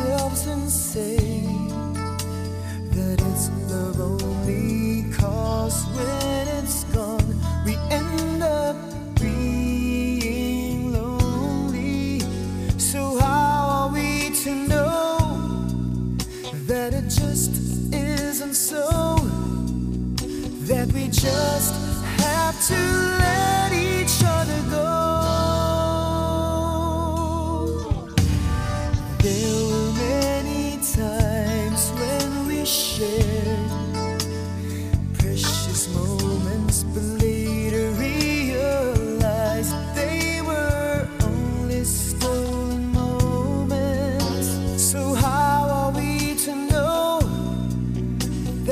ourselves and say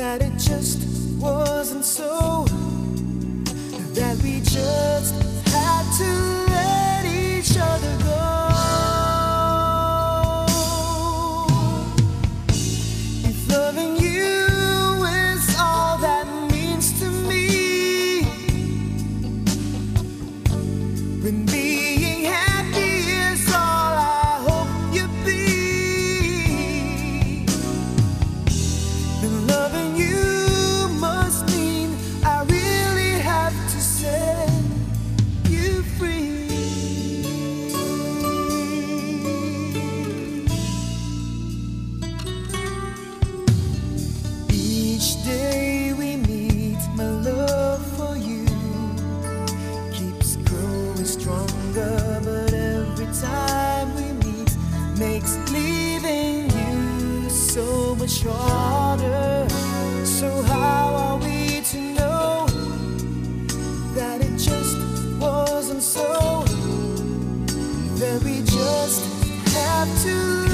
that it just wasn't so, that we just had to. Each day we meet, my love for you keeps growing stronger. But every time we meet, makes leaving you so much harder. So, how are we to know that it just wasn't so? That we just have to